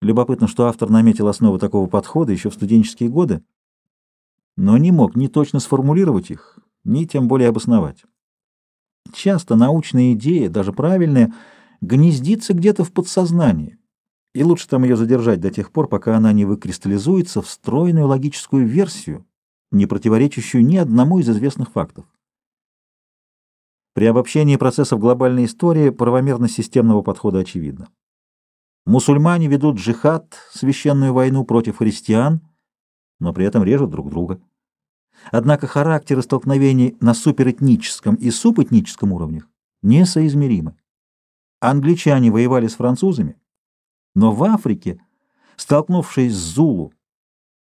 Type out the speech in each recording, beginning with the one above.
Любопытно, что автор наметил основы такого подхода еще в студенческие годы, но не мог ни точно сформулировать их, ни тем более обосновать. Часто научная идея, даже правильная, гнездится где-то в подсознании, и лучше там ее задержать до тех пор, пока она не выкристаллизуется в стройную логическую версию, не противоречащую ни одному из известных фактов. При обобщении процессов глобальной истории правомерность системного подхода очевидна. Мусульмане ведут джихад, священную войну против христиан, но при этом режут друг друга. Однако характеры столкновений на суперэтническом и субэтническом уровнях несоизмеримы. Англичане воевали с французами, но в Африке, столкнувшись с Зулу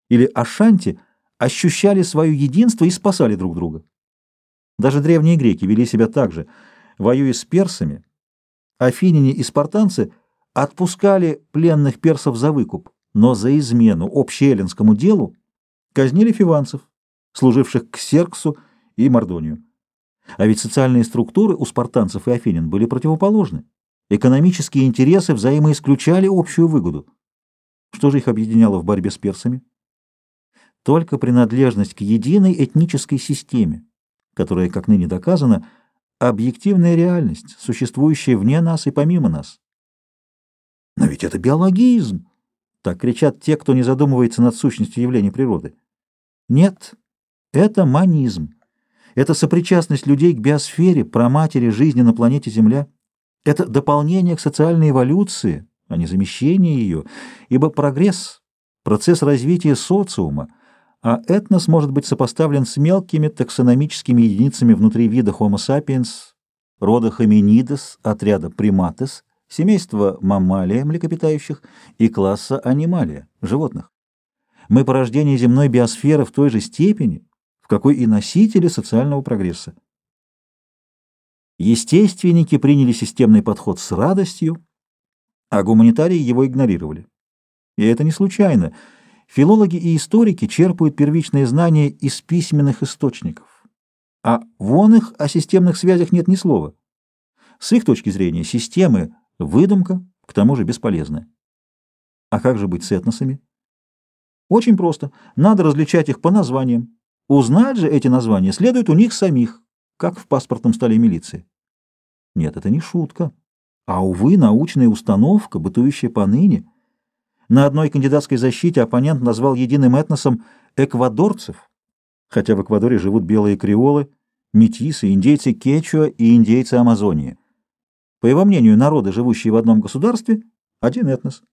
или Ашанти, ощущали свое единство и спасали друг друга. Даже древние греки вели себя так же, воюя с персами, афиняне и спартанцы отпускали пленных персов за выкуп, но за измену общеэллинскому делу казнили фиванцев, служивших к Серксу и Мардонию. А ведь социальные структуры у спартанцев и афинян были противоположны. Экономические интересы взаимоисключали общую выгоду. Что же их объединяло в борьбе с персами? Только принадлежность к единой этнической системе, которая, как ныне доказано, объективная реальность, существующая вне нас и помимо нас. Но ведь это биологизм! Так кричат те, кто не задумывается над сущностью явлений природы. Нет, это манизм. Это сопричастность людей к биосфере, праматери жизни на планете Земля. Это дополнение к социальной эволюции, а не замещение ее, ибо прогресс — процесс развития социума, а этнос может быть сопоставлен с мелкими таксономическими единицами внутри вида Homo sapiens, рода Hominides, отряда Primates, семейства Маммалия, млекопитающих, и класса Анималия, животных. Мы порождение земной биосферы в той же степени, в какой и носители социального прогресса. Естественники приняли системный подход с радостью, а гуманитарии его игнорировали. И это не случайно. Филологи и историки черпают первичные знания из письменных источников. А вон их о системных связях нет ни слова. С их точки зрения системы – выдумка, к тому же бесполезная. А как же быть с этносами? Очень просто. Надо различать их по названиям. Узнать же эти названия следует у них самих как в паспортном столе милиции. Нет, это не шутка, а, увы, научная установка, бытующая поныне. На одной кандидатской защите оппонент назвал единым этносом эквадорцев, хотя в Эквадоре живут белые креолы, метисы, индейцы Кечуа и индейцы Амазонии. По его мнению, народы, живущие в одном государстве, один этнос.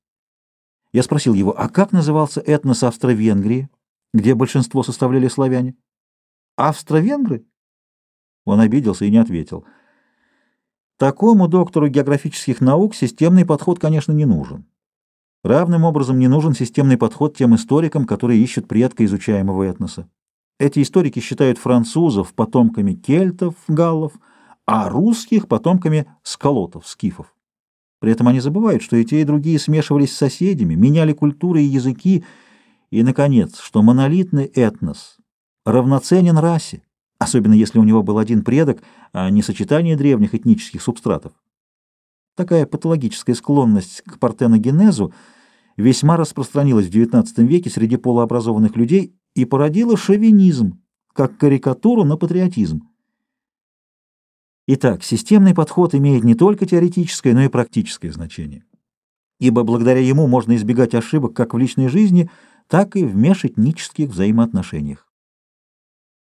Я спросил его, а как назывался этнос Австро-Венгрии, где большинство составляли славяне? Австро-венгры? Он обиделся и не ответил. Такому доктору географических наук системный подход, конечно, не нужен. Равным образом не нужен системный подход тем историкам, которые ищут предка изучаемого этноса. Эти историки считают французов потомками кельтов, галлов, а русских потомками сколотов, скифов. При этом они забывают, что и те, и другие смешивались с соседями, меняли культуры и языки, и, наконец, что монолитный этнос равноценен расе особенно если у него был один предок, а не сочетание древних этнических субстратов. Такая патологическая склонность к партеногенезу весьма распространилась в XIX веке среди полуобразованных людей и породила шовинизм, как карикатуру на патриотизм. Итак, системный подход имеет не только теоретическое, но и практическое значение, ибо благодаря ему можно избегать ошибок как в личной жизни, так и в межэтнических взаимоотношениях.